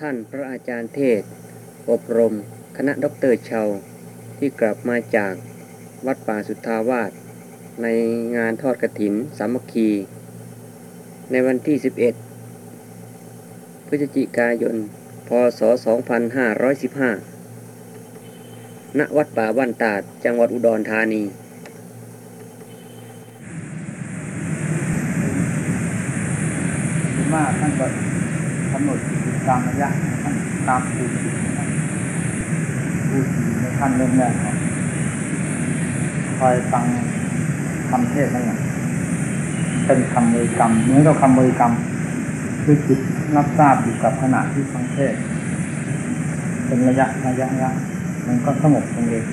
ท่านพระอาจารย์เทศน์ อบรม คณะด็อกเตอร์เชาวน์ที่กลับมาจากวัดป่าสุทธาวาสในงานทอดกระถินสามัคคี ในวันที่ 11 พฤศจิกายน พศ 2515 ณ วัดป่าบ้านตาด จังหวัดอุดรธานีมากท่านก็กำหนด ตามระยะตามปูจิท่านปูจิในท่านเริ่มแรกครับคอยฟังคำเทศนั่นแหละเป็นคำมือกรรมเหมือนกับคำมือกรรม คือจิตรับทราบอยู่กับขณะที่ฟังเทศ เป็นระยะระยะระยะมันก็สงบตรงเอง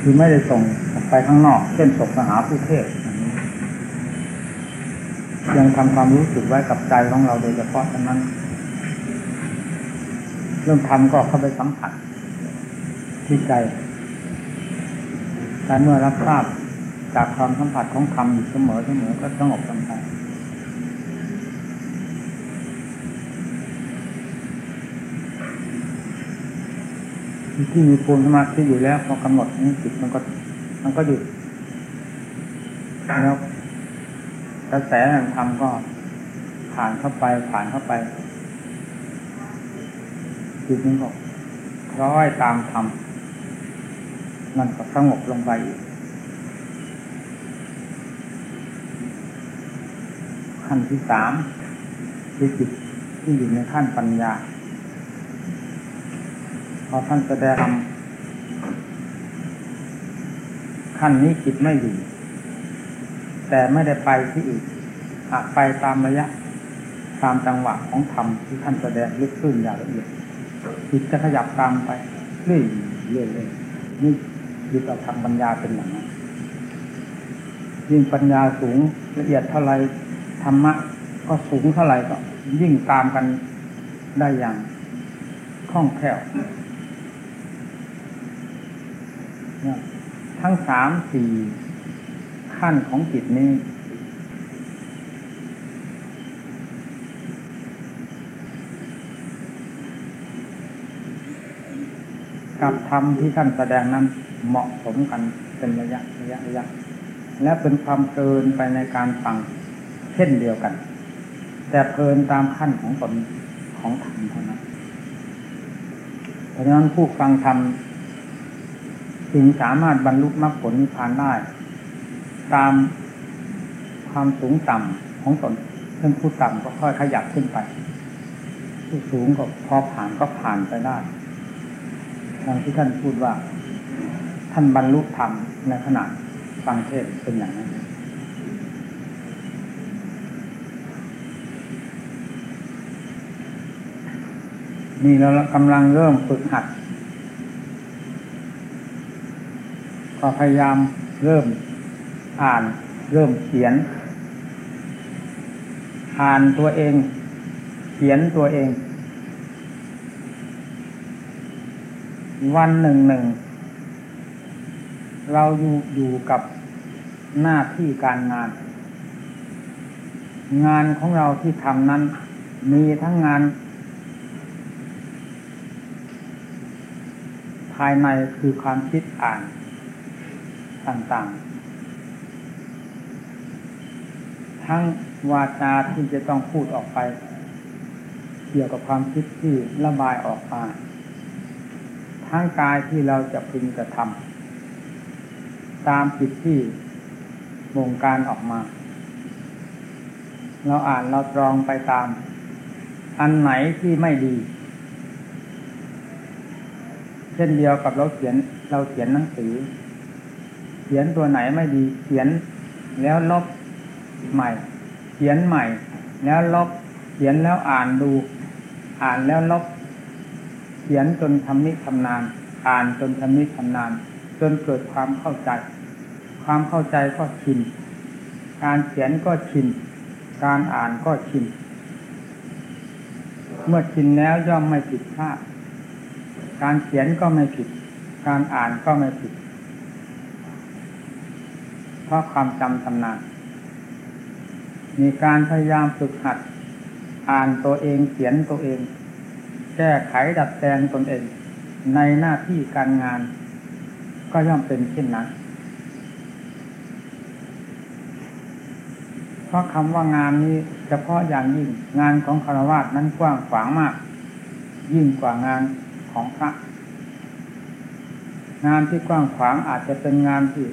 คือไม่ได้ส่งออกไปข้างนอก เช่นส่งหาผู้เทศยังทำความรู้สึกไว้กับใจของเราโดยเฉพาะฉะนั้น เรื่องทำก็เข้าไปสัมผัสที่ใจการเมื่อรับทราบจากความสัมผัสของธรรมอยู่เสมอเสมอก็สงบลงไปที่มีปูนสมาธิอยู่แล้วพอกำหนดนี้จิตมันก็ มันก็หยุดแล้วกระแสแห่งธรรมก็ผ่านเข้าไปผ่านเข้าไป จิตมันก็คล้อยตามธรรมมันก็สงบลงไปอีกขั้นที่สามคือจิตที่อยู่ในขั้นปัญญา พอท่านแสดงขั้นนี้จิตไม่อยู่ แต่ไม่ได้ไปที่อื่นหากไปตามระยะ ตามจังหวะของธรรมที่ท่านแสดงลึกซึ้งอย่างละเอียด จิตจะขยับตามไปเรื่อยเรื่อยเนี่ยึดเอาทางปัญญาเป็นอย่างนั้นยิ่งปัญญาสูงละเอียดเท่าไรธรรมะก็สูงเท่าไรก็ ยิ่งตามกันได้อย่างคล่องแคล่วทั้งสามสี่ขั้นของจิตนี้ กับธรรมที่ท่านแสดงนั้นเหมาะสมกันเป็นระยะระยะระยะ และเป็นความเกินไปในการฟังเช่นเดียวกัน แต่เพลินตามขั้นของตนของธรรมเท่านั้นเพราะฉะนั้นผู้ฟังธรรมจึงสามารถบรรลุมรรคผลนิพพานได้ ตามความสูงต่ำของตนเช่นผู้ต่ำก็ค่อยขยับขึ้นไป ผู้สูงก็พอผ่านก็ผ่านไปได้ ดังที่ท่านพูดว่า ท่านบรรลุธรรมในขณะฟังเทศเป็นอย่างนั้นนี่เรากำลังเริ่มฝึกหัด ก็พยายามเริ่มอ่านเริ่มเขียน อ่านตัวเอง เขียนตัวเอง วันหนึ่งหนึ่ง เราอยู่อยู่กับหน้าที่การงาน งานของเราที่ทำนั้น มีทั้งงาน ภายในคือความคิดอ่านต่างๆ ทั้งวาจาที่จะต้องพูดออกไป เกี่ยวกับความคิดที่ระบายออกมา ทั้งกายที่เราจะพึงกระทำตามจิตที่วงการออกมา เราอ่านเราตรองไปตาม อันไหนที่ไม่ดี เช่นเดียวกับเราเขียนเราเขียนหนังสือ เขียนตัวไหนไม่ดี เขียนแล้วลบใหม่ เขียนใหม่ แล้วลบเขียนแล้วอ่านดู อ่านแล้วลบ เขียนจนทำนิทำนาน อ่านจนทำนิทำนาน จนเกิดความเข้าใจ ความเข้าใจก็ชิน การเขียนก็ชิน การอ่านก็ชิน เมื่อชินแล้วย่อมไม่ผิดพลาด การเขียนก็ไม่ผิด การอ่านก็ไม่ผิด เพราะความจำทำนาน มีการพยายามฝึกหัด อ่านตัวเองเขียนตัวเอง แก้ไขดัดแปลงตนเอง ในหน้าที่การงาน ก็ย่อมเป็นเช่นนั้น เพราะคำว่างานนี้เฉพาะอย่างยิ่งงานของคารวะนั้นกว้างขวางมาก ยิ่งกว่างานของพระ งานที่กว้างขวางอาจจะเป็นงานที่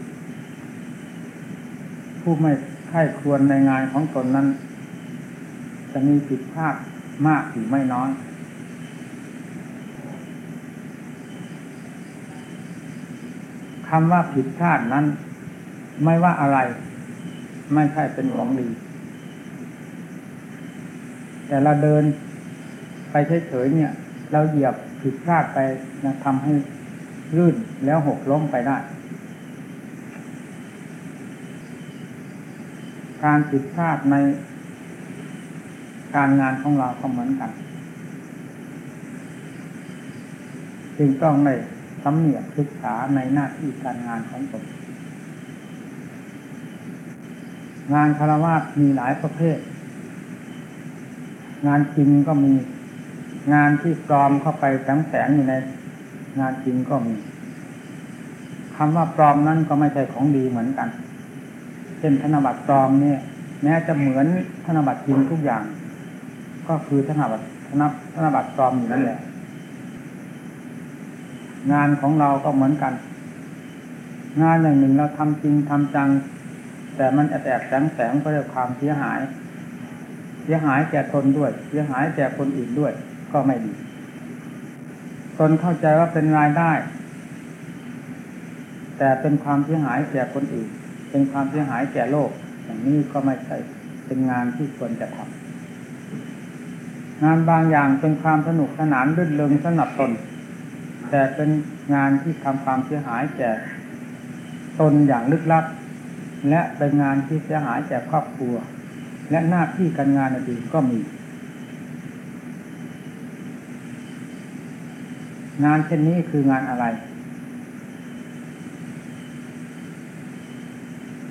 ผู้ไม่ใคร่ควรในงานของตนนั้น จะมีผิดพลาดมากหรือไม่น้อย คำว่าผิดพลาดนั้น ไม่ว่าอะไร ไม่ใช่เป็นของดี แต่เราเดินไปเฉยๆเนี่ย เราเหยียบผิดพลาดไปนะทำให้ลื่นแล้วหกล้มไปได้ การผิดพลาดในการงานของเราก็เหมือนกัน จึงต้องใน สำเนียกศึกษาในหน้าที่การงานของตนงานคารวะมีหลายประเภท งานจริงก็มีงานที่ปลอมเข้าไปแฝงแฝงอยู่ใน งานจริงก็มีคำว่าปลอมนั่นก็ไม่ใช่ของดีเหมือนกันเช่นธนบัตรปลอมเนี่ย แม้จะเหมือนธนบัตรจริงทุกอย่าง ก็คือธนบัตรธนธนบัตรปลอมอยู่นั่นแหละ งานของเราก็เหมือนกัน งานอย่างหนึ่งเราทำจริงทำจัง แต่มันแอบแอบแฝงแฝงก็เรียกความเสียหาย เสียหายแก่ตนด้วย เสียหายแก่คนอื่นด้วย ก็ไม่ดีตนเข้าใจว่าเป็นรายได้ แต่เป็นความเสียหายแก่คนอื่น เป็นความเสียหายแก่โลก อย่างนี้ก็ไม่ใช่เป็นงานที่ควรจะทำงานบางอย่างเป็นความสนุกสนานรื่นเริงสนับตน แต่เป็นงานที่ทำความเสียหายแก่ตนอย่างลึกลับ และเป็นงานที่เสียหายแก่ครอบครัว และหน้าที่การงานอื่นก็มี งานเช่นนี้คืองานอะไร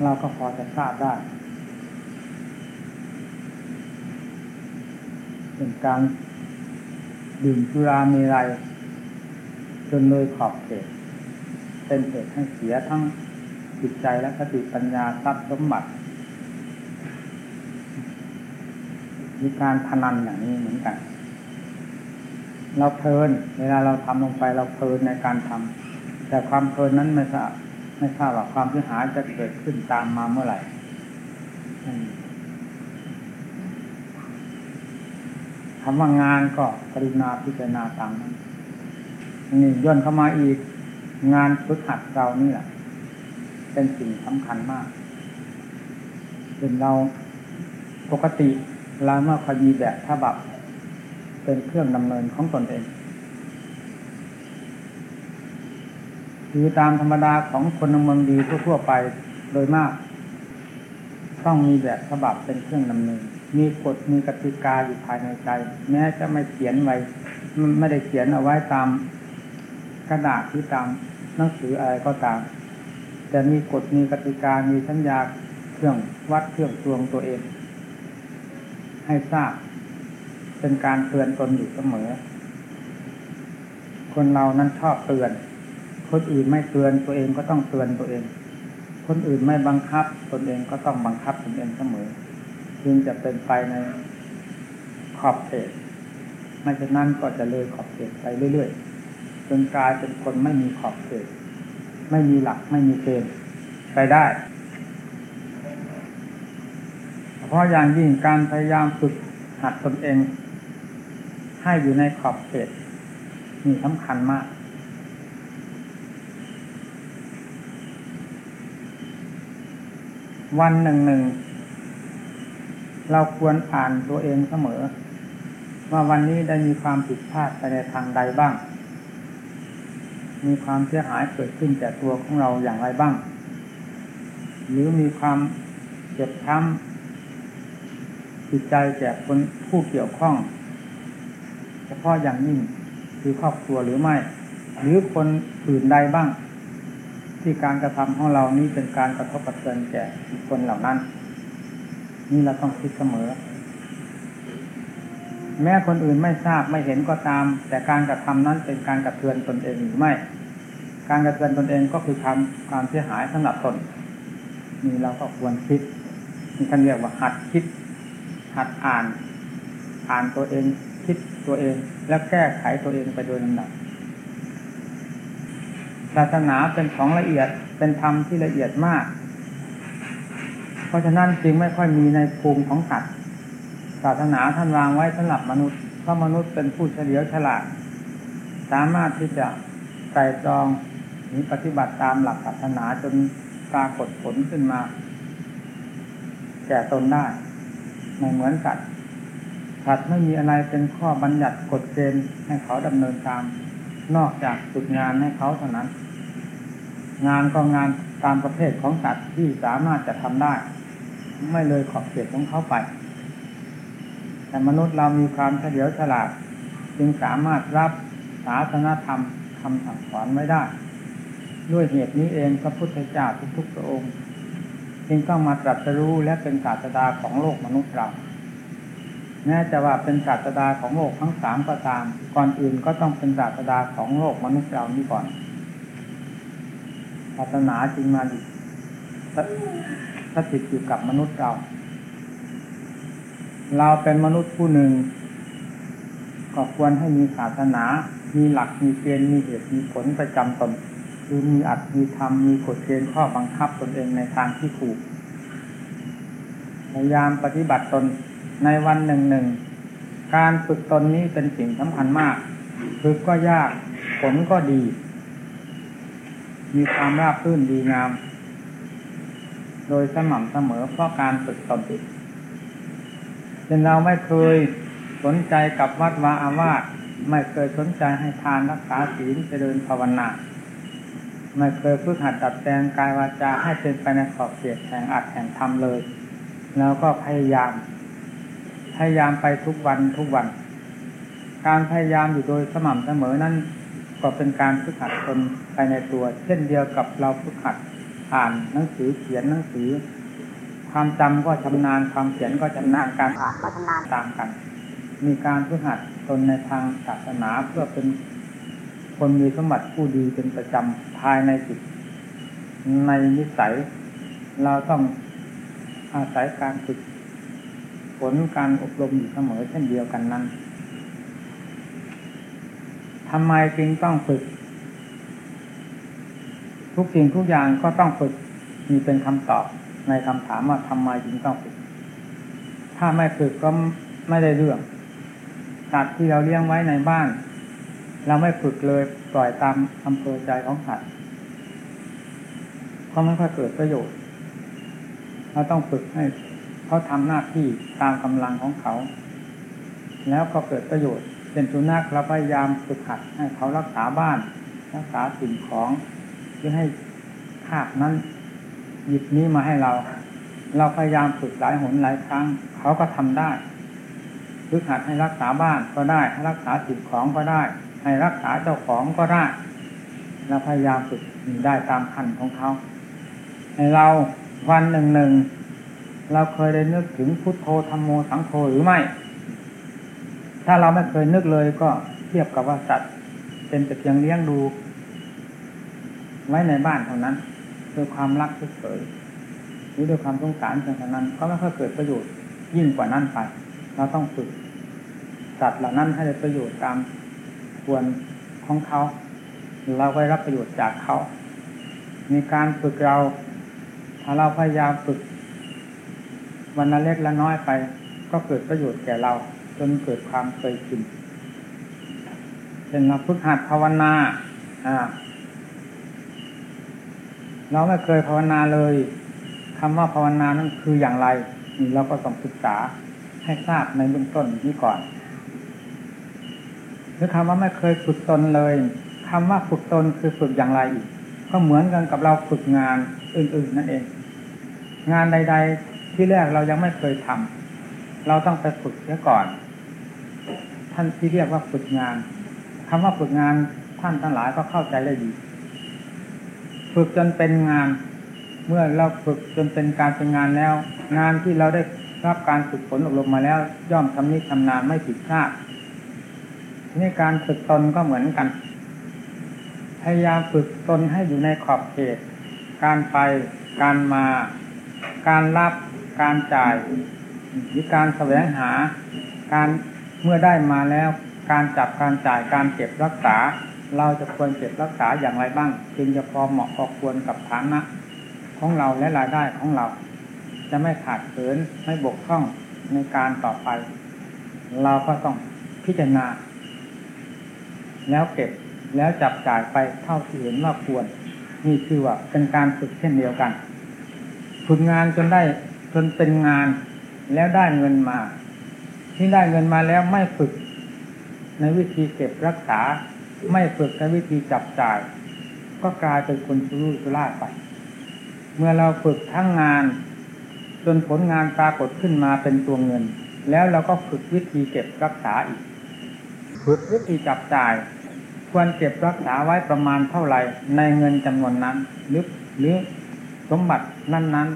เราก็พอจะทราบได้เป็นการดื่มสุราเมรัย จนเลยขอบเขตเป็นเหตุให้เสียทั้งจิตใจและสติปัญญาทรัพย์สมบัติ มีการพนันอย่างนี้เหมือนกัน เราเพลิน เวลาเราทำลงไปเราเพลินในการทำแต่ความเพลินนั้นไม่ทราบไม่ทราบว่าความเสียหายจะเกิดขึ้นตามมาเมื่อไหร่คำว่างานก็กรุณาพิจารณาตามนั้น นี่ย่นเข้ามาอีก งานฝึกหัดเรานี่แหละเป็นสิ่งสำคัญมากเป็นเราปกติเราเมื่อคอยมีแบบฉบับเป็นเครื่องดำเนินของตนเองคือตามธรรมดาของคนเมืองดีทั่วๆไปโดยมาก ต้องมีแบบฉบับเป็นเครื่องดำเนิน มีกฎมีกติกาอยู่ภายในใจ แม้จะไม่เขียนไว้ ไม่ได้เขียนเอาไว้ตาม กระดาษที่ตามหนังสืออะไรก็ตาม แต่มีกฎมีกติกามีสัญญาเครื่องวัดเครื่องตวงตัวเอง ให้ทราบ เป็นการเตือนตนอยู่เสมอ คนเรานั้นชอบเตือน คนอื่นไม่เตือนตัวเองก็ต้องเตือนตัวเอง คนอื่นไม่บังคับตนเองก็ต้องบังคับตนเองเสมอจึงจะเป็นไปในขอบเขตไม่เช่นนั้นก็จะเลยขอบเขตไปเรื่อยๆ จนกลายเป็นคนไม่มีขอบเขตไม่มีหลักไม่มีเกณฑ์ไปได้ เพราะอย่างยิ่งการพยายามฝึกหัดตนเอง ให้อยู่ในขอบเขตมีสำคัญมาก วันหนึ่งหนึ่งเราควรอ่านตัวเองเสมอ ว่าวันนี้ได้มีความผิดพลาดไปในทางใดบ้าง มีความเสียหายเกิดขึ้นแก่ตัวของเราอย่างไรบ้าง หรือมีความเจ็บช้ำจิตใจแก่คนผู้เกี่ยวข้อง เฉพาะอย่างยิ่งคือครอบครัวหรือไม่ หรือคนอื่นใดบ้าง ที่การกระทำของเรานี้เป็นการกระทบกระเทือนแก่คนเหล่านั้น นี่เราต้องคิดเสมอ แม้คนอื่นไม่ทราบไม่เห็นก็ตาม แต่การกระทำนั้นเป็นการกระเทือนตนเองหรือไม่ การกระเทือนตนเองก็คือความความเสียหายสำหรับตนนี่เราก็ควรคิดนี่ท่านเรียกว่าหัดคิด หัดอ่าน อ่านตัวเองคิดตัวเอง แล้วแก้ไขตัวเองไปโดยลำดับศาสนาเป็นของละเอียดเป็นธรรมที่ละเอียดมาก เพราะฉะนั้นจึงไม่ค่อยมีในภูมิของสัตว์ ศาสนาท่านวางไว้สำหรับมนุษย์เพราะมนุษย์เป็นผู้เฉลียวฉลาด สามารถที่จะไตรตรองหรือปฏิบัติตามหลักศาสนาจนปรากฏผลขึ้นมาแก่ตนได้ไม่เหมือนสัตว์สัตว์ไม่มีอะไรเป็นข้อบัญญัติกฎเกณฑ์ให้เขาดำเนินตาม นอกจากจุดงานให้เขาเท่านั้น งานก็งานตามประเภทของสัตว์ที่สามารถจะทำได้ ไม่เลยขอบเขตของเขาไป แต่มนุษย์เรามีความเฉลียวฉลาด จึงสามารถรับศาสนธรรมคำสั่งสอนไว้ได้ ด้วยเหตุนี้เองพระพุทธเจ้าทุกๆพระองค์จึงต้องมาตรัสรู้และเป็นศาสดาของโลกมนุษย์เราแม้จะว่าเป็นศาสดาของโลกทั้งสามก็ตาม ก่อนอื่นก็ต้องเป็นศาสดาของโลกมนุษย์เรานี่ก่อน ศาสนาจึงมาสถิตอยู่กับมนุษย์เรา เราเป็นมนุษย์ผู้หนึ่งก็ควรให้มีศาสนา มีหลัก มีเกณฑ์ มีเหตุ มีผลประจำตน คือมีอัตมีธรรม มีกฎเกณฑ์ข้อบังคับตนเองในทางที่ถูก พยายามปฏิบัติตนในวันหนึ่งหนึ่ง การฝึกตนนี้เป็นสิ่งสำคัญมาก ฝึกก็ยาก ผลก็ดี มีความราบรื่นดีงาม โดยสม่ำเสมอเพราะการฝึกตนติด เช่นเราไม่เคยสนใจกับวัดวาอาวาสไม่เคยสนใจให้ทานรักษาศีลเจริญภาวนา ไม่เคยฝึกหัดดัดแปลงกายวาจาให้เป็นไปในขอบเขตแห่งอัดแห่งธรรมเลย แล้วก็พยายาม พยายามไปทุกวันทุกวัน การพยายามอยู่โดยสม่ำเสมอนั้นก็เป็นการฝึกหัดตนไปในตัว เช่นเดียวกับเราฝึกหัดอ่านหนังสือเขียนหนังสือ ความจำก็ชำนาญความเขียนก็ชำนาญการอ่านก็ชำนาญตามกัน มีการฝึกหัดตนในทางศาสนาเพื่อเป็นคนมีสมบัติผู้ดีเป็นประจำภายในจิตในนิสัย เราต้องอาศัยการฝึกผลการอบรมอยู่เสมอเช่นเดียวกันนั้นทำไมจึงต้องฝึก ทุกสิ่งทุกอย่างก็ต้องฝึกมีเป็นคำตอบ ในคำถามว่าทำไมจึงต้องฝึก ถ้าไม่ฝึกก็ไม่ได้เรื่องสัตว์ที่เราเลี้ยงไว้ในบ้าน เราไม่ฝึกเลยปล่อยตามอำเภอใจของสัตว์ก็ไม่ค่อยเกิดประโยชน์ เราต้องฝึกให้เขาทำหน้าที่ตามกำลังของเขา แล้วก็เกิดประโยชน์ เป็นสุนัขเราพยายามฝึกหัดให้เขารักษาบ้าน รักษาสิ่งของเพื่อให้คาบนั้น หยิบนี้มาให้เรา เราพยายามฝึกหลายหนหลายครั้ง เขาก็ทำได้ฝึกหัดให้รักษาบ้านก็ได้ให้รักษาสิ่งของก็ได้ ให้รักษาเจ้าของก็ได้เราพยายามฝึกได้ตามขั้นของเขาให้เราวันหนึ่งหนึ่งเราเคยได้นึกถึงพุทโธธรรมโมสังโฆหรือไม่ ถ้าเราไม่เคยนึกเลยก็เทียบกับว่าสัตว์เป็นแต่เพียงเลี้ยงดู ไว้ในบ้านเท่านั้น ด้วยความรักเฉยหรือด้วยความสงสารเท่านั้น ก็ไม่ค่อยเกิดประโยชน์ยิ่งกว่านั้นไป เราต้องฝึกสัตว์เหล่านั้นให้ได้ประโยชน์ตามควรของเขา เราก็ได้รับประโยชน์จากเขา มีการฝึกเรา ถ้าเราพยายามฝึก วันละเล็กละน้อยไป ก็เกิดประโยชน์แก่เรา จนเกิดความเคยชินเป็นเราฝึกหัดภาวนา อ่า เราไม่เคยภาวนาเลยคำว่าภาวนานั้นคืออย่างไรเราก็ต้องศึกษาให้ทราบในเบื้องต้นนี้ก่อนหรือคำว่าไม่เคยฝึกตนเลยคำว่าฝึกตนคือฝึกอย่างไรอีกก็เหมือนกันกับเราฝึกงานอื่น ๆ นั่นเอง งานใด ๆ ที่แรกเรายังไม่เคยทำเราต้องไปฝึกเสียก่อน ท่านที่เรียกว่าฝึกงานคำว่าฝึกงานท่านทั้งหลายก็เข้าใจได้ดี ฝึกจนเป็นงาน เมื่อเราฝึกจนเป็นการเป็นงานแล้ว งานที่เราได้รับการฝึกฝนอบรมมาแล้ว ย่อมทำนิชำนาญไม่ผิดพลาดนี่การฝึกตนก็เหมือนกัน พยายามฝึกตนให้อยู่ในขอบเขต การไป การมา การรับ การจ่ายหรือการแสวงหา การเมื่อได้มาแล้ว การจับการจ่ายการเก็บรักษา เราจะควรเก็บรักษาอย่างไรบ้าง จึงจะพอเหมาะพอควรกับฐานะ ของเราและรายได้ของเรา จะไม่ขาดเขินไม่บกพร่องในการต่อไป เราก็ต้องพิจารณา แล้วเก็บแล้วจับจ่ายไปเท่าที่เห็นว่าควร นี่คือว่าเป็นการฝึกเช่นเดียวกันฝึกงานจนได้จนเป็นงานแล้วได้เงินมา ที่ได้เงินมาแล้วไม่ฝึก ในวิธีเก็บรักษา ไม่ฝึกในวิธีจับจ่าย ก็กลายเป็นคนชุรุ่ยชุร่ายไป เมื่อเราฝึกทั้งงาน จนผลงานปรากฏขึ้นมาเป็นตัวเงิน แล้วเราก็ฝึกวิธีเก็บรักษาอีก ฝึกวิธีจับจ่าย ควรเก็บรักษาไว้ประมาณเท่าไหร่ในเงินจำนวนนั้นหรือหรือสมบัตินั้น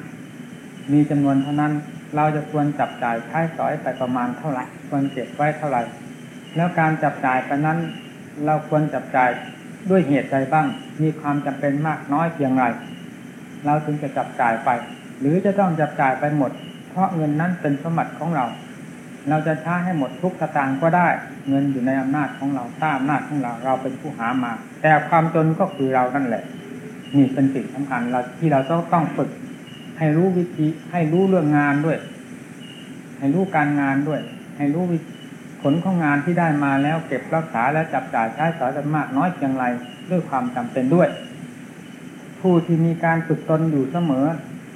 ๆ มีจำนวนเท่านั้นเราจะควรจับจ่ายใช้สอยไปประมาณเท่าไหร่ควรเก็บไว้เท่าไหร่ แล้วการจับจ่ายไปนั้น เราควรจับจ่ายด้วยเหตุใดบ้าง มีความจำเป็นมากน้อยเพียงไร เราถึงจะจับจ่ายไป หรือจะต้องจับจ่ายไปหมด เพราะเงินนั้นเป็นสมบัติของเรา เราจะใช้ให้หมดทุกสตางค์ก็ได้ เงินอยู่ในอำนาจของเราถ้าอำนาจของเรา เราเป็นผู้หามา แต่ความจนก็คือเรานั่นแหละ นี่เป็นสิ่งสำคัญเราที่เราต้องต้องฝึก ให้รู้วิธีให้รู้เรื่องงานด้วย ให้รู้การงานด้วย ให้รู้ ผลของงานที่ได้มาแล้วเก็บรักษาและจับจ่ายใช้สอยกันมากน้อยเพียงไรด้วยความจำเป็นด้วย ผู้ที่มีการฝึกตนอยู่เสมอ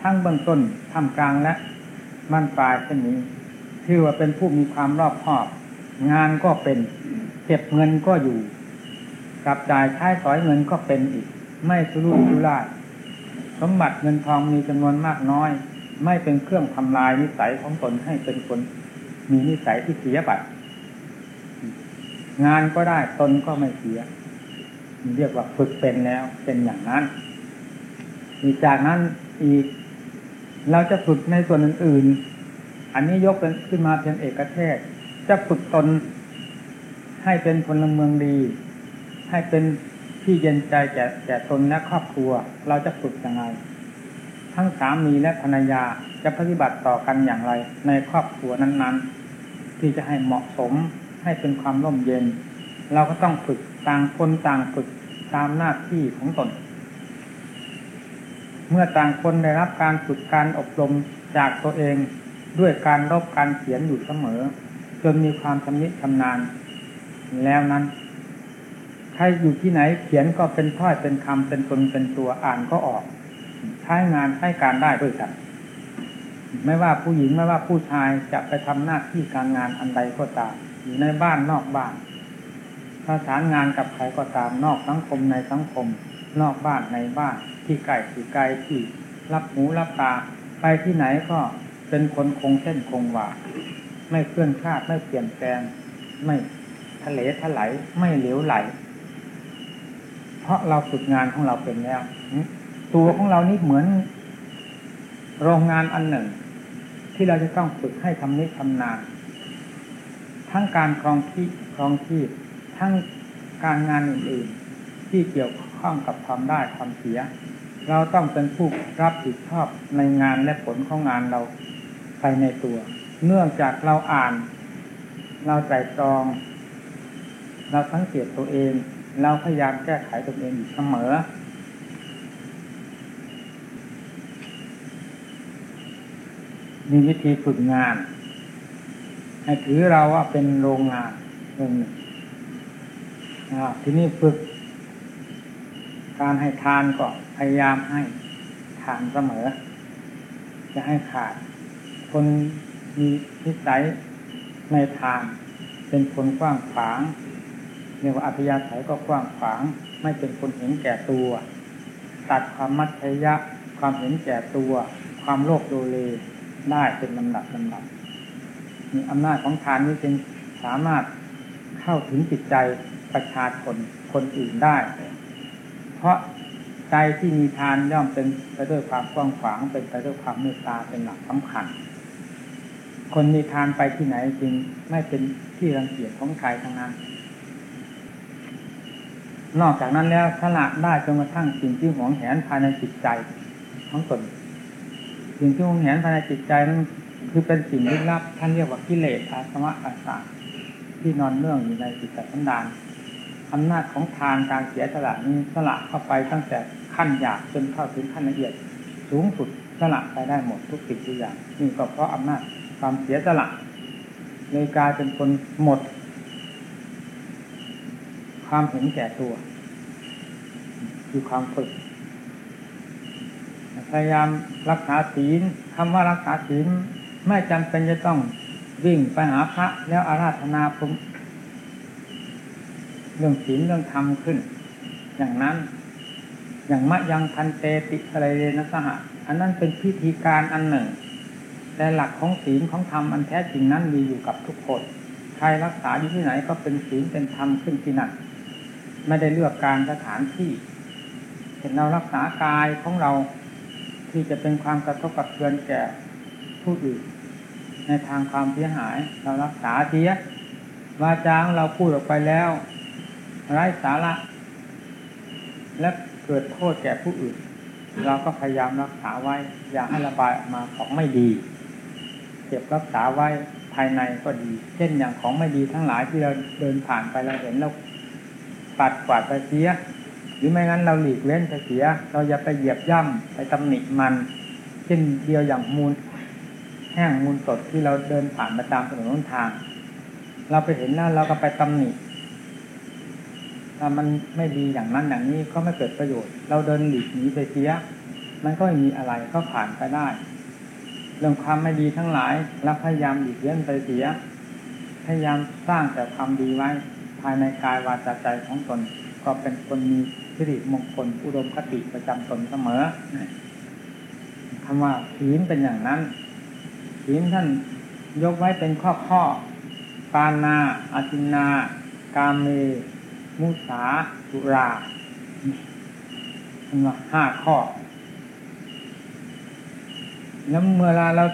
ทั้งเบื้องต้นท่ามกลางและบั้นปลายเช่นนี้ถือว่าเป็นผู้มีความรอบคอบ งานก็เป็นเก็บเงินก็อยู่จับจ่ายใช้สอยเงินก็เป็นอีก ไม่สุรุ่ยสุร่ายสมบัติเงินทองมีจำนวนมากน้อย ไม่เป็นเครื่องทำลายนิสัยของตนให้เป็นคนมีนิสัยที่เสียไป งานก็ได้ตนก็ไม่เสีย เรียกว่าฝึกเป็นแล้วเป็นอย่างนั้นอีกจากนั้นอีกเราจะฝึกในส่วนอื่นๆ อันนี้ยกเป็นขึ้นมาเพียงเอกเทศ จะฝึกตนให้เป็นพลเมืองดี ให้เป็นที่เย็นใจแก่แก่ตนและครอบครัว เราจะฝึกยังไง ทั้งสามีและภรรยาจะปฏิบัติต่อกันอย่างไร ในครอบครัวนั้น ๆ ที่จะให้เหมาะสม ให้เป็นความร่มเย็น เราก็ต้องฝึกต่างคนต่างฝึกตามหน้าที่ของตน เมื่อต่างคนได้รับการฝึกการอบรมจากตัวเองด้วยการรบการเขียนอยู่เสมอ จนมีความชำนิชำนาญแล้วนั้นใครอยู่ที่ไหนเขียนก็เป็นถ้อยเป็นคำเป็นตนเป็นตัวอ่านก็ออกใช้งานใช้การได้ด้วยกัน ไม่ว่าผู้หญิงไม่ว่าผู้ชายจะไปทำหน้าที่การงานอันใดก็ตาม อยู่ในบ้านนอกบ้านประสานงานกับใครก็ตามนอกสังคมในสังคม นอกบ้านในบ้าน ที่ไกลที่ไกลที่รับหูรับตาไปที่ไหนก็เป็นคนคงเส้นคงวาไม่เคลื่อนคลาดไม่เปลี่ยนแปลง ไม่ทะเลทลายไม่เหลวไหล เพราะเราฝึกงานของเราเป็นแล้วตัวของเรานี่เหมือน โรงงานอันหนึ่ง ที่เราจะต้องฝึกให้ทำนิทำนาน ทั้งการครองที่ครองที่ทั้งการงานอื่นๆที่เกี่ยวข้องกับความได้ความเสีย เราต้องเป็นผู้รับผิดชอบในงานและผลของงานเราไปในตัว เนื่องจากเราอ่าน เราใจตรอง เราสังเกตตัวเอง เราพยายามแก้ไขตัวเองอยู่เสมอมีวิธีฝึกงาน ให้ถือเราว่าเป็นโรงงานโรงหนึ่งทีนี้ฝึก การให้ทานก็พยายามให้ทานเสมอ จะให้ขาด คนมีนิสัยในทาน เป็นคนกว้างขวางเรียกว่าอัธยาศัยก็กว้างขวาง ไม่เป็นคนเห็นแก่ตัว ตัดความมัธยะ ความเห็นแก่ตัว ความโลภโดเลได้เป็นลำดับลำดับ อำนาจของทานนี้จึงสามารถเข้าถึงจิตใจประชาชนคนอื่นได้ เพราะใจที่มีทานย่อมเป็นไปด้วยความกว้างขวางเป็นไปด้วยความเมตตาเป็นหลักสำคัญ คนมีทานไปที่ไหนจึงไม่เป็นที่รังเกียจของใครทั้งนั้น นอกจากนั้นแล้วสละได้จนกระทั่งสิ่งที่หวงแหนภายในจิตใจของตนสิ่งที่หวงแหนภายในจิตใจนั้น คือเป็นสิ่งลึกลับท่านเรียกว่ากิเลสอาสวะอาสาที่นอนเนื่องอยู่ในจิตใจสันดานอำนาจของทานการเสียสละนี้สละเข้าไปตั้งแต่ขั้นหยาบจนเข้าถึงขั้นละเอียด สูงสุดสละไปได้หมดทุกสิ่งทุกอย่างนี่ก็เพราะอำนาจความเสียสละเลยกลายเป็นคนหมด ความเห็นแก่ตัว คือความฝึกพยายามรักษาศีลคำว่ารักษาศีล ไม่จำเป็นจะต้องวิ่งไปหาพระแล้วอาราธนาพมเรื่องศีลเรื่องธรรมขึ้น อย่างนั้นอย่างมะยังพันเตติอะไรเลยนะสหะอันนั้นเป็นพิธีการอันหนึ่ง แต่หลักของศีลของธรรมอันแท้จริงนั้นมีอยู่กับทุกคนใครรักษาอยู่ที่ไหนก็เป็นศีลเป็นธรรมขึ้นที่นั่นไม่ได้เลือกการสถานที่เห็นเรารักษากายของเราที่จะเป็นความกระทบกระเทือนแก่ผู้อื่น ในทางความเสียหาย เรารักษาเสียวาจางเราพูดออกไปแล้วไร้สาระ และเกิดโทษแก่ผู้อื่น เราก็พยายามรักษาไว้ อย่าให้ระบายออกมาของไม่ดี เก็บรักษาไว้ภายในก็ดี เช่นอย่างของไม่ดีทั้งหลายที่เราเดินผ่านไปเราเห็นเราปัดกวาดไปเสีย หรือไม่งั้นเราหลีกเล่นไปเสีย เราอย่าไปเหยียบย่ำไปตำหนิมัน เช่นเดียวอย่างมูล แห้งมูลสดที่เราเดินผ่านมาตามถนนทาง เราไปเห็นแล้วเราก็ไปตำหนิถ้ามันไม่ดีอย่างนั้นอย่างนี้ก็ไม่เกิดประโยชน์ เราเดินหลีกหนีไปเสีย มันก็ไม่มีอะไรก็ผ่านไปได้ เรื่องความไม่ดีทั้งหลายเราพยายามหลีกเลี่ยงไปเสีย พยายามสร้างแต่ความดีไว้ ภายในกายวาจาใจของตน ก็เป็นคนมีสิริมงคลอุดมคติประจำตนเสมอคำว่าศีลเป็นอย่างนั้น ศีลท่านยกไว้เป็นข้อข้อปานาอาจินนา กาเม มุสาสุราเป็นว่าห้าข้อ แล้วเมื่อเรา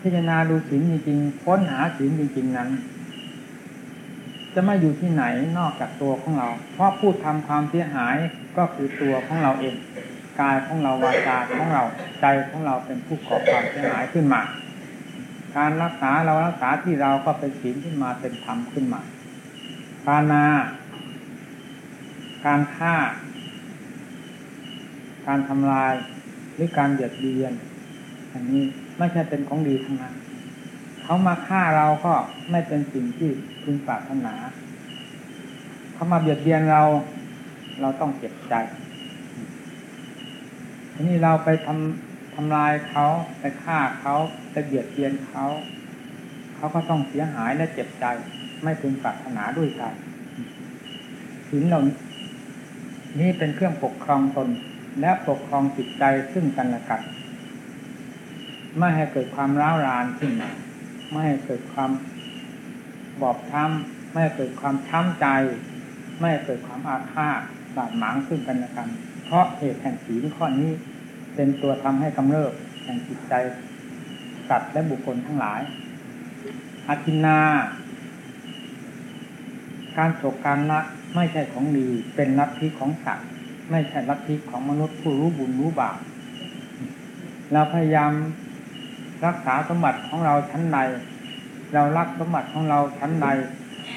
พิจารณาดูศีลจริงๆค้นหาศีลจริง ๆ นั้น จะไม่อยู่ที่ไหนนอกจากตัวของเรา เพราะพูดทำความเสียหายก็คือตัวของเราเอง กายของเราวาจาของเราใจของเราเป็นผู้ก่อความเสียหายขึ้นมา การรักษาเรารักษาที่เราก็เป็นศีลขึ้นมาเป็นธรรมขึ้นมาปานา การฆ่า การทำลายหรือการเบียดเบียน อันนี้ไม่ใช่เป็นของดีทั้งนั้นเขามาฆ่าเราก็ไม่เป็นสิ่งที่พึงปรารถนาเขามาเบียดเบียนเรา เราต้องเจ็บใจทีนี้เราไปทำ ทำลายเขาไปฆ่าเขาไปเบียดเบียนเขาเขาก็ต้องเสียหายและเจ็บใจ ไม่พึงปรารถนาด้วยกันถึงเรานี่เป็นเครื่องปกครองตนและปกครองจิตใจซึ่งกันและกันไม่ให้เกิดความร้าวรานขึ้นมาไม่ให้เกิดความบอบช้ำไม่ให้เกิดความช้ำใจ ไม่ให้เกิดความอาฆาตบาดหมางซึ่งกันและกัน เพราะเหตุแห่งศีลข้อนี้ เป็นตัวทำให้กำเริบแห่งจิตใจสัตว์และบุคคลทั้งหลาย อาทินา การโศกการละไม่ใช่ของดี เป็นลัทธิของสัตว์ ไม่ใช่ลัทธิของมนุษย์ผู้รู้บุญรู้บาปเราพยายามรักษาสมบัติของเราชั้นใด เรารักสมบัติของเราชั้นใด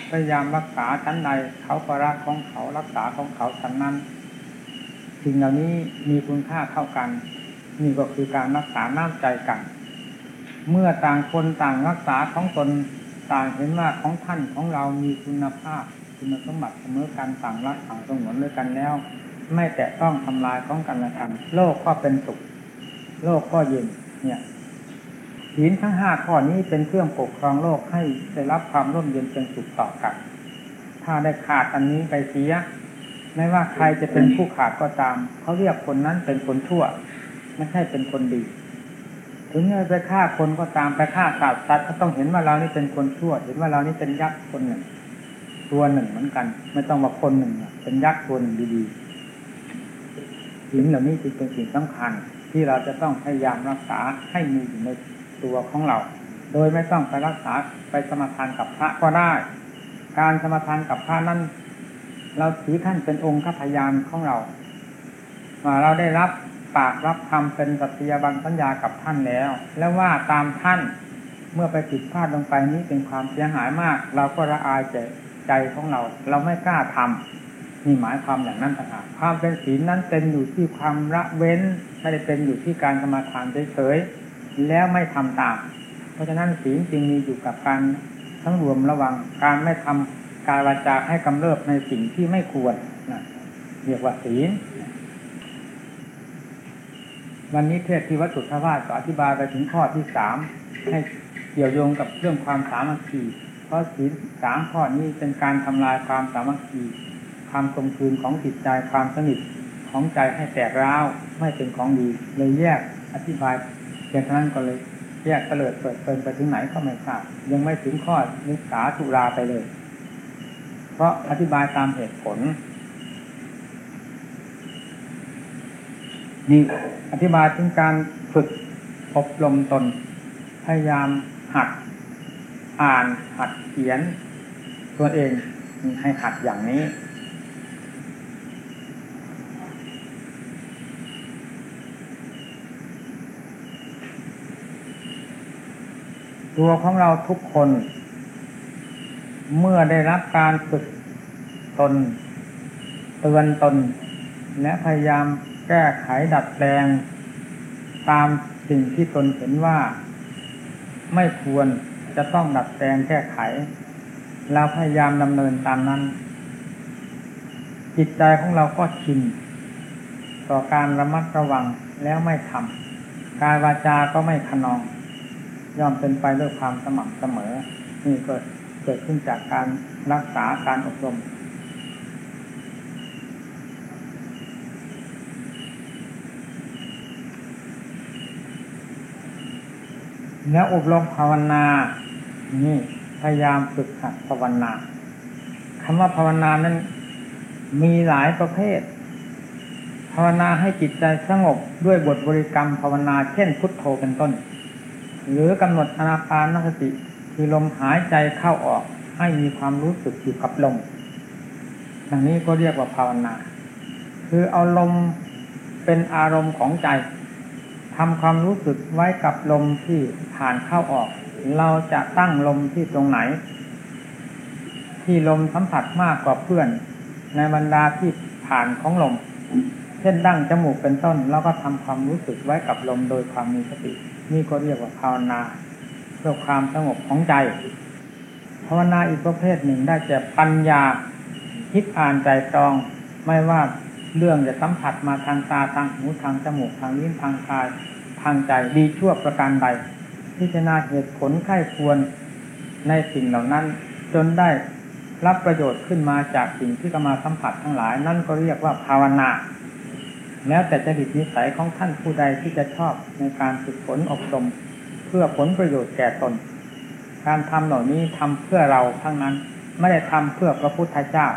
พยายามรักษาชั้นใด เขาก็รักของเขารักษาของเขาชั้นนั้น สิ่งเหล่านี้มีคุณค่าเท่ากัน นี่ก็คือการรักษาน้ำใจกัน เมื่อต่างคนต่างรักษาของตนต่างเห็นว่าของท่านของเรามีคุณภาพ คุณสมบัติเสมอกันต่างรักต่างสงวนด้วยกันแล้ว ไม่แต่ต้องทำลายของกันและกันโลกก็เป็นสุข โลกก็เย็นเนี่ยศีลทั้งห้าข้อนี้เป็นเครื่องปกครองโลกให้ได้รับความร่มเย็นเป็นสุขต่อกัน ถ้าได้ขาดอันนี้ไปเสีย ไม่ว่าใครจะเป็นผู้ขาดก็ตาม เขาเรียกคนนั้นเป็นคนชั่ว ไม่ใช่เป็นคนดี ถึงจะไปฆ่าคนก็ตามไปฆ่าสัตว์สัตว์ก็ต้องเห็นว่าเรานี่เป็นคนชั่ว เห็นว่าเรานี่เป็นยักษ์คนหนึ่ง ตัวหนึ่งเหมือนกัน ไม่ต้องว่าคนหนึ่งเป็นยักษ์ตัวหนึ่งดีๆศีลเหล่านี้จึงเป็นสิ่งสำคัญ ที่เราจะต้องพยายามรักษาให้มีอยู่ในตัวของเรา โดยไม่ต้องไปรักษาไปสมาทานกับพระก็ได้ การสมาทานกับพระนั้น เราถือท่านเป็นองค์ข้าพยานของเราว่าเราได้รับปากรับคำเป็นสัตยาบันสัญญากับท่านแล้ว แล้วว่าตามท่านเมื่อไปผิดพลาดลงไปนี้เป็นความเสียหายมาก เราก็ละอายใจใจของเรา เราไม่กล้าทำนี่หมายความอย่างนั้นต่างหากความเป็นศีลนั้นเป็นอยู่ที่ความละเว้นไม่ได้เป็นอยู่ที่การสมาทานเฉยๆแล้วไม่ทำตาม เพราะฉะนั้นศีลจึงมีอยู่กับการทั้งรวมระวังการไม่ทำ กายวาจาให้กำเริบในสิ่งที่ไม่ควรนะเรียกว่าศีลวันนี้เทศที่วัดสุทธวาสก็อธิบายไปถึงข้อที่สามให้เกี่ยวโยงกับเรื่องความสามัคคีเพราะศีลสามข้อนี้เป็นการทำลายความสามัคคีความกลมกลืนของจิตใจความสนิทของใจให้แตกร้าวไม่เป็นของดีเลยแยกอธิบายเพียงเท่านั้นก็เลยแยกเตลิดเปิดเปินไปถึงไหนก็ไม่ทราบยังไม่ถึงข้อนิสาสุราไปเลย เพราะอธิบายตามเหตุผล นี่อธิบายถึงการฝึกอบรมตน พยายามหัดอ่านหัดเขียน ตัวเองให้หัดอย่างนี้ ตัวของเราทุกคน เมื่อได้รับการฝึกตน เตือนตน และพยายามแก้ไขดัดแปลง ตามสิ่งที่ตนเห็นว่า ไม่ควรจะต้องดัดแปลงแก้ไข เราพยายามดำเนินตามนั้น จิตใจของเราก็ชินต่อการระมัดระวังแล้วไม่ทำกายวาจาก็ไม่ขนอง ย่อมเป็นไปด้วยความสม่ำเสมอนี่เกิด เกิดขึ้นจากการรักษาการอบรม แล้วอบรมภาวนา นี่พยายามฝึกหัดภาวนาคำว่าภาวนานั้นมีหลายประเภท ภาวนาให้จิตใจสงบด้วยบทบริกรรมภาวนา เช่นพุทโธเป็นต้น หรือกำหนดอนาปานสติ คือลมหายใจเข้าออกให้มีความรู้สึกอยู่กับลมดังนี้ก็เรียกว่าภาวนา คือเอาลมเป็นอารมณ์ของใจทำความรู้สึกไว้กับลมที่ผ่านเข้าออก เราจะตั้งลมที่ตรงไหน ที่ลมสัมผัสมากกว่าเพื่อน ในบรรดาที่ผ่านของลม เช่นดั้งจมูกเป็นต้น แล้วก็ทำความรู้สึกไว้กับลมโดยความมีสติ นี่ก็เรียกว่าภาวนา เพื่อความสงบของใจภาวนาอีกประเภทหนึ่งได้แก่ปัญญาคิดอ่านใจตรอง ไม่ว่าเรื่องจะสัมผัสมาทางตาทางหูทางจมูกทางลิ้นทางกายทางใจดีชั่วประการใด พิจารณาเหตุผลไข้ควรในสิ่งเหล่านั้น จนได้รับประโยชน์ขึ้นมาจากสิ่งที่กมาสัมผัสทั้งหลาย นั่นก็เรียกว่าภาวนา แล้วแต่จริตนิสัยของท่านผู้ใดที่จะชอบในการฝึกฝนอบรม เพื่อผลประโยชน์แก่ตน การทำเหล่านี้ทำเพื่อเราทั้งนั้น ไม่ได้ทำเพื่อพระพุทธเจ้า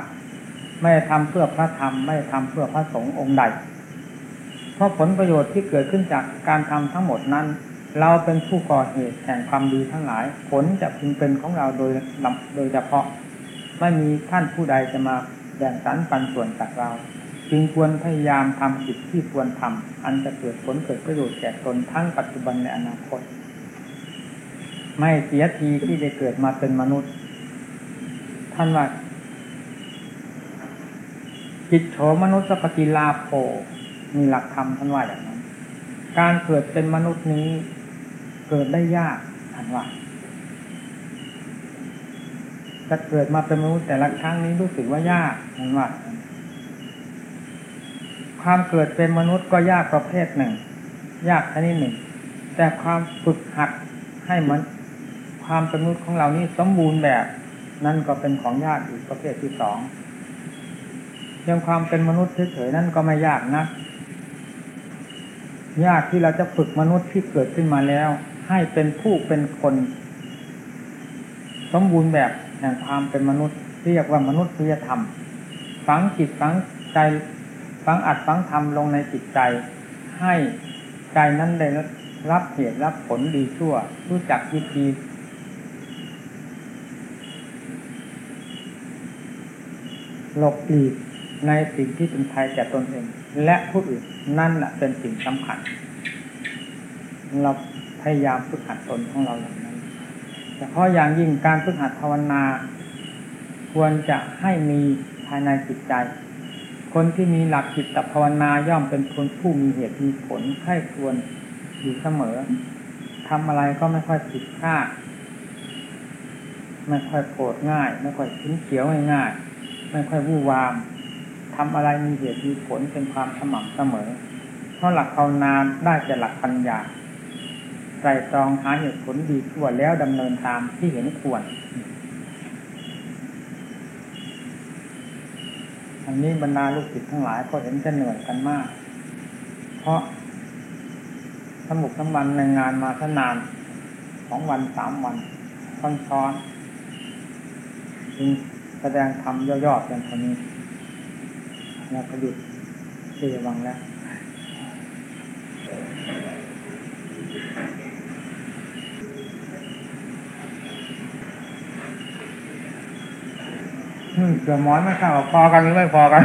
ไม่ได้ทำเพื่อพระธรรม ไม่ได้ทำเพื่อพระสงฆ์องค์ใด เพราะผลประโยชน์ที่เกิดขึ้นจากการทำทั้งหมดนั้น เราเป็นผู้ก่อเหตุแห่งความดีทั้งหลาย ผลจะพึงเป็นของเราโดยลำโดยเฉพาะ ไม่มีท่านผู้ใดจะมาแบ่งสรรปันส่วนจากเราจึงควรพยายามทำกิจที่ควรทำอันจะเกิดผลเกิดประโยชน์แก่ตนทั้งปัจจุบันในอนาคต ไม่เสียทีที่ได้เกิดมาเป็นมนุษย์ ท่านว่าจิตโฉมนุษย์สปกิลาโภมีหลักธรรมท่านว่าอย่างนั้น การเกิดเป็นมนุษย์นี้เกิดได้ยากท่านว่าจะเกิดมาเป็นมนุษย์แต่ละครั้งนี้รู้สึกว่ายากท่านว่า ความเกิดเป็นมนุษย์ก็ยากประเภทหนึ่ง ยากชนิดหนึ่ง แต่ความฝึกหัดให้มัน ความเป็นมนุษย์ของเรานี้สมบูรณ์แบบ นั่นก็เป็นของยากอีกประเภทที่สองยังความเป็นมนุษย์เฉยๆนั่นก็ไม่ยากนะยากที่เราจะฝึกมนุษย์ที่เกิดขึ้นมาแล้ว ให้เป็นผู้เป็นคน สมบูรณ์แบบแห่งความเป็นมนุษย์เรียกว่ามนุษยธรรม ฝังจิตฝังใจฝังอัดฝังธรรมลงในจิตใจ ให้ใจนั้นได้รับเหตุรับผลดีชั่ว รู้จักวิธี หลบหลีกในสิ่งที่เป็นภัยแก่ตนเอง และผู้อื่นนั่นแหละเป็นสิ่งสำคัญ เราพยายามฝึกหัดตนของเราอย่างนั้นเฉพาะอย่างยิ่งการฝึกหัดภาวนา ควรจะให้มีภายในจิตใจ คนที่มีหลักจิตภาวนาย่อมเป็นคนผู้มีเหตุมีผลให้ควรอยู่เสมอทำอะไรก็ไม่ค่อยผิดพลาดไม่ค่อยโกรธง่าย ไม่ค่อยชิ้นเขียวง่ายๆ ไม่ค่อยวู่วามทำอะไรมีเหตุมีผลเป็นความสม่ำเสมอ เพราะหลักภาวนาได้จากหลักปัญญาไตรตรองหาเหตุผลดีทั่วแล้วดำเนินตามที่เห็นควร อันนี้บรรดาลูกศิษย์ทั้งหลายก็เห็นจะเหนื่อยกันมาก เพราะสมุกน้ำมันในงานมาทนานสองวันสามวันซ้อนๆจึง แสดงธรรมย่อๆเป็นเท่านี้แล้วก็หยุดเที่วังแล้วอืมเกือบหมอนไม่เข้าพอกันหรือไม่พอกัน